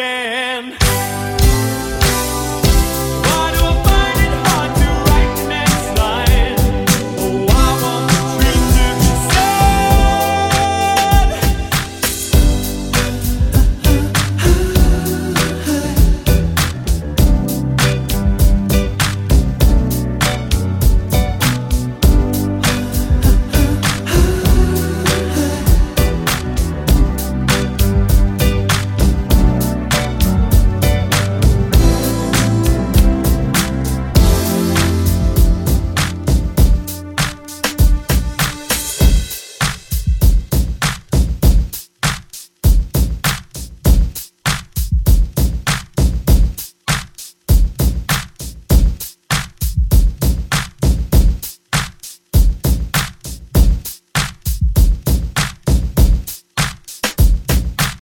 again.